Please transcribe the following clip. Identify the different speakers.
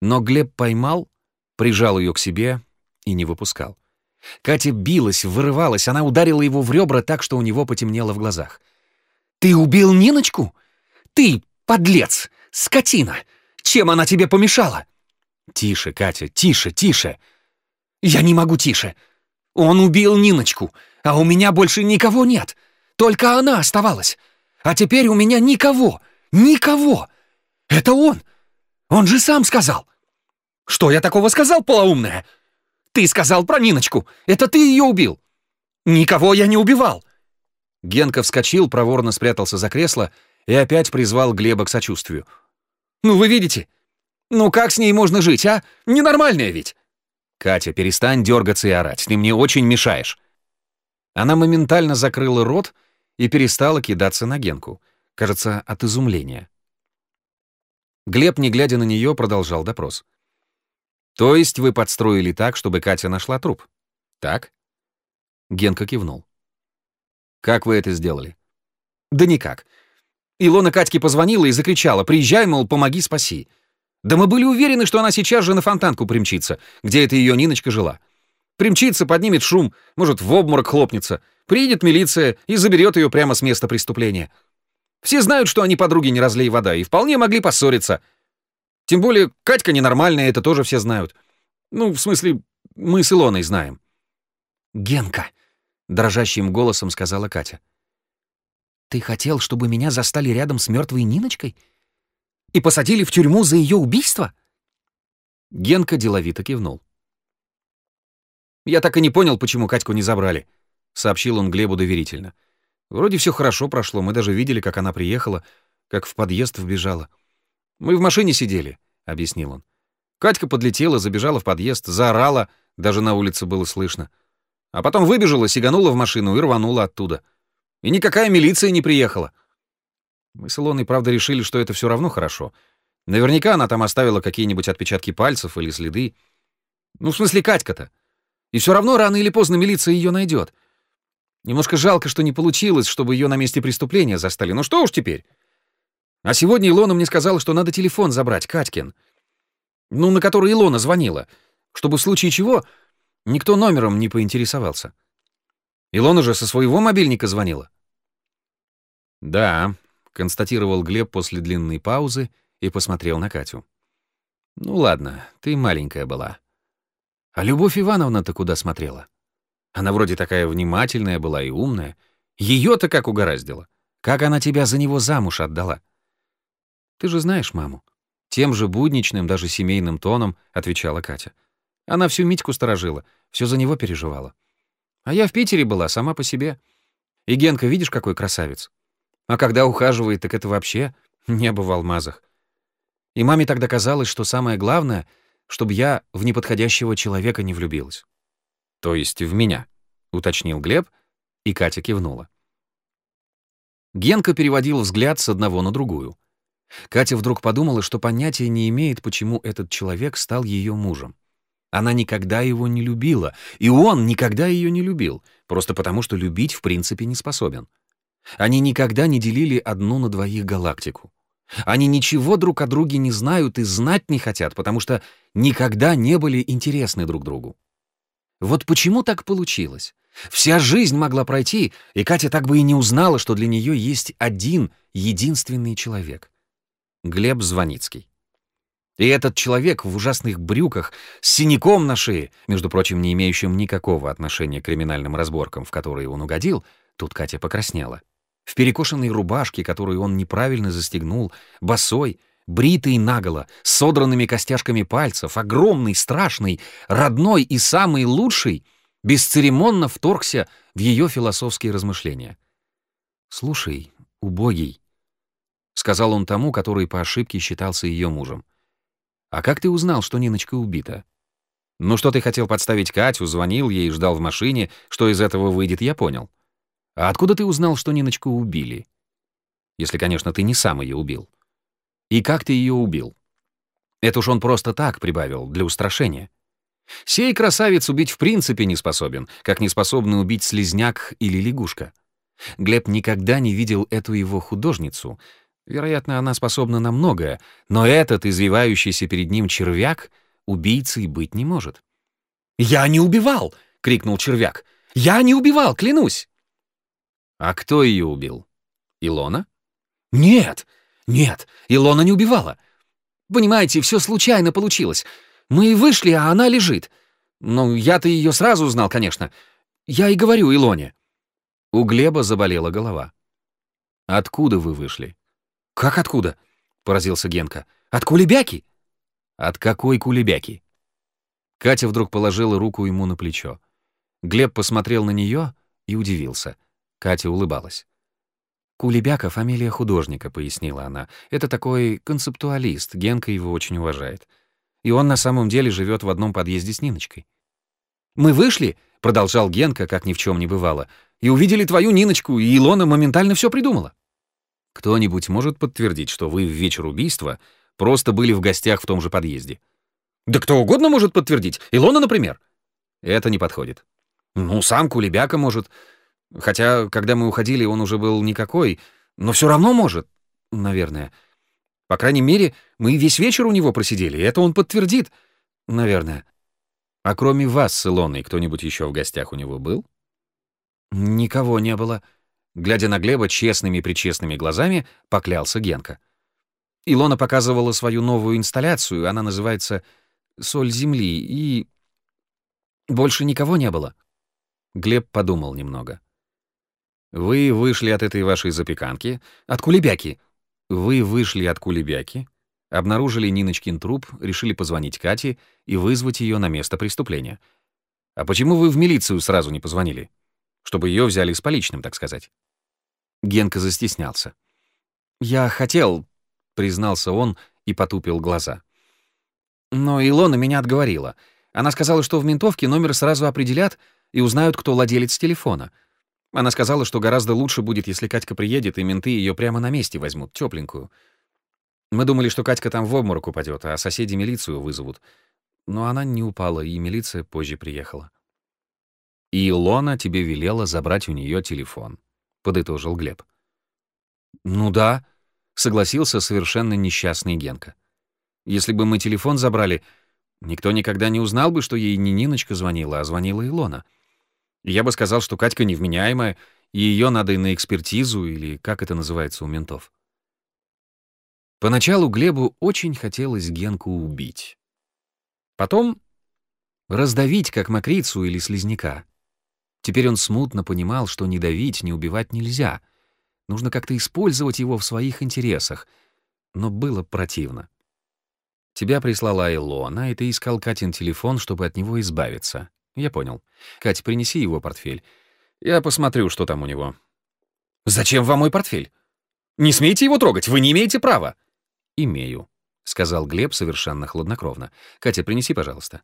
Speaker 1: Но Глеб поймал, прижал ее к себе и не выпускал. Катя билась, вырывалась, она ударила его в ребра так, что у него потемнело в глазах. «Ты убил Ниночку? Ты, подлец, скотина! Чем она тебе помешала?» «Тише, Катя, тише, тише!» «Я не могу тише! Он убил Ниночку, а у меня больше никого нет! Только она оставалась! А теперь у меня никого! Никого! Это он! Он же сам сказал!» «Что я такого сказал, полоумная?» «Ты сказал про Ниночку! Это ты ее убил!» «Никого я не убивал!» Генка вскочил, проворно спрятался за кресло и опять призвал Глеба к сочувствию. «Ну вы видите? Ну как с ней можно жить, а? Ненормальная ведь!» «Катя, перестань дергаться и орать, ты мне очень мешаешь!» Она моментально закрыла рот и перестала кидаться на Генку, кажется, от изумления. Глеб, не глядя на нее, продолжал допрос. «То есть вы подстроили так, чтобы Катя нашла труп? Так?» Генка кивнул. «Как вы это сделали?» «Да никак. Илона Катьке позвонила и закричала, «Приезжай, мол, помоги, спаси». Да мы были уверены, что она сейчас же на фонтанку примчится, где эта ее Ниночка жила. Примчится, поднимет шум, может, в обморок хлопнется. Приедет милиция и заберет ее прямо с места преступления. Все знают, что они подруги не разлей вода, и вполне могли поссориться. Тем более, Катька ненормальная, это тоже все знают. Ну, в смысле, мы с Илоной знаем. «Генка», — дрожащим голосом сказала Катя. «Ты хотел, чтобы меня застали рядом с мертвой Ниночкой? И посадили в тюрьму за ее убийство?» Генка деловито кивнул. «Я так и не понял, почему Катьку не забрали», — сообщил он Глебу доверительно. «Вроде все хорошо прошло, мы даже видели, как она приехала, как в подъезд вбежала. Мы в машине сидели», — объяснил он. Катька подлетела, забежала в подъезд, заорала, даже на улице было слышно. А потом выбежала, сиганула в машину и рванула оттуда. И никакая милиция не приехала. Мы с Илоной, правда, решили, что это все равно хорошо. Наверняка она там оставила какие-нибудь отпечатки пальцев или следы. Ну, в смысле, Катька-то. И все равно рано или поздно милиция ее найдет. Немножко жалко, что не получилось, чтобы ее на месте преступления застали. Ну что уж теперь? А сегодня Илона мне сказала, что надо телефон забрать, Катькин. Ну, на который Илона звонила, чтобы в случае чего никто номером не поинтересовался. Илона же со своего мобильника звонила. «Да», — констатировал Глеб после длинной паузы и посмотрел на Катю. «Ну ладно, ты маленькая была. А Любовь Ивановна-то куда смотрела? Она вроде такая внимательная была и умная. Ее-то как угораздило. Как она тебя за него замуж отдала?» Ты же знаешь маму. Тем же будничным, даже семейным тоном отвечала Катя. Она всю Митьку сторожила, все за него переживала. А я в Питере была, сама по себе. И Генка, видишь, какой красавец. А когда ухаживает, так это вообще небо в алмазах. И маме тогда казалось, что самое главное, чтобы я в неподходящего человека не влюбилась. То есть в меня, уточнил Глеб, и Катя кивнула. Генка переводил взгляд с одного на другую. Катя вдруг подумала, что понятия не имеет, почему этот человек стал ее мужем. Она никогда его не любила, и он никогда ее не любил, просто потому что любить в принципе не способен. Они никогда не делили одну на двоих галактику. Они ничего друг о друге не знают и знать не хотят, потому что никогда не были интересны друг другу. Вот почему так получилось? Вся жизнь могла пройти, и Катя так бы и не узнала, что для нее есть один, единственный человек. Глеб Звоницкий. И этот человек в ужасных брюках, с синяком на шее, между прочим, не имеющим никакого отношения к криминальным разборкам, в которые он угодил, тут Катя покраснела, в перекошенной рубашке, которую он неправильно застегнул, босой, бритый наголо, с содранными костяшками пальцев, огромный, страшный, родной и самый лучший, бесцеремонно вторгся в ее философские размышления. «Слушай, убогий», — сказал он тому, который по ошибке считался ее мужем. «А как ты узнал, что Ниночка убита?» «Ну что ты хотел подставить Катю, звонил ей, ждал в машине, что из этого выйдет, я понял. А откуда ты узнал, что Ниночку убили? Если, конечно, ты не сам ее убил. И как ты ее убил? Это уж он просто так прибавил, для устрашения. Сей красавец убить в принципе не способен, как не способны убить слизняк или лягушка. Глеб никогда не видел эту его художницу, Вероятно, она способна на многое, но этот извивающийся перед ним червяк убийцей быть не может.
Speaker 2: «Я не убивал!» — крикнул червяк. «Я не убивал, клянусь!»
Speaker 1: «А кто ее убил? Илона?»
Speaker 2: «Нет, нет, Илона не убивала. Понимаете, все случайно получилось. Мы вышли, а она лежит. Ну, я-то ее сразу узнал, конечно. Я и говорю Илоне».
Speaker 1: У Глеба заболела голова. «Откуда вы вышли?»
Speaker 2: «Как откуда?» — поразился Генка. «От кулебяки?»
Speaker 1: «От какой кулебяки?» Катя вдруг положила руку ему на плечо. Глеб посмотрел на нее и удивился. Катя улыбалась. «Кулебяка — фамилия художника», — пояснила она. «Это такой концептуалист, Генка его очень уважает. И он на самом деле живет в одном подъезде с Ниночкой».
Speaker 2: «Мы вышли», — продолжал Генка, как ни в чем не бывало, «и увидели твою Ниночку, и Илона моментально все придумала».
Speaker 1: «Кто-нибудь может подтвердить, что вы в вечер убийства просто были в гостях в том же подъезде?»
Speaker 2: «Да кто угодно может подтвердить. Илона, например».
Speaker 1: «Это не подходит».
Speaker 2: «Ну, сам Кулебяка может. Хотя, когда мы уходили, он уже был никакой, но все равно может, наверное. По крайней мере, мы весь вечер у него просидели, и это он подтвердит, наверное.
Speaker 1: А кроме вас с Илоной кто-нибудь еще в гостях у него был?
Speaker 2: Никого не было. Глядя на Глеба честными-причестными глазами, поклялся Генка. Илона показывала свою новую инсталляцию, она называется «Соль земли», и... Больше никого не было.
Speaker 1: Глеб подумал немного. Вы вышли от этой вашей запеканки,
Speaker 2: от кулебяки.
Speaker 1: Вы вышли от кулебяки, обнаружили Ниночкин труп, решили позвонить Кате и вызвать ее на место преступления. А почему вы в милицию сразу не позвонили? Чтобы ее взяли с поличным, так сказать.
Speaker 2: Генка застеснялся. «Я хотел», — признался он и потупил глаза. Но Илона меня отговорила. Она сказала, что в ментовке номер сразу определят и узнают, кто владелец телефона — она сказала, что гораздо лучше будет, если Катька приедет, и менты ее прямо на месте возьмут, тепленькую. Мы думали, что Катька там в обморок упадет, а соседи милицию вызовут. Но она не упала, и милиция позже приехала.
Speaker 1: «И Илона тебе велела забрать у нее телефон», — подытожил Глеб.
Speaker 2: «Ну да», — согласился совершенно несчастный Генка. «Если бы мы телефон забрали, никто никогда не узнал бы, что ей не Ниночка звонила, а звонила Илона». Я бы сказал, что Катька невменяемая, и ее надо и на экспертизу, или как это называется у ментов. Поначалу Глебу очень хотелось Генку убить. Потом раздавить, как мокрицу или слизняка. Теперь он смутно понимал, что не давить, не убивать нельзя. Нужно как-то использовать его в своих интересах. Но было противно. Тебя прислала Илона, и ты искал Катин телефон, чтобы от него избавиться. Я понял. Катя, принеси его портфель. Я посмотрю, что там у него. Зачем вам мой портфель? Не смейте его трогать, вы не имеете права.
Speaker 1: Имею, сказал Глеб совершенно хладнокровно. Катя, принеси, пожалуйста.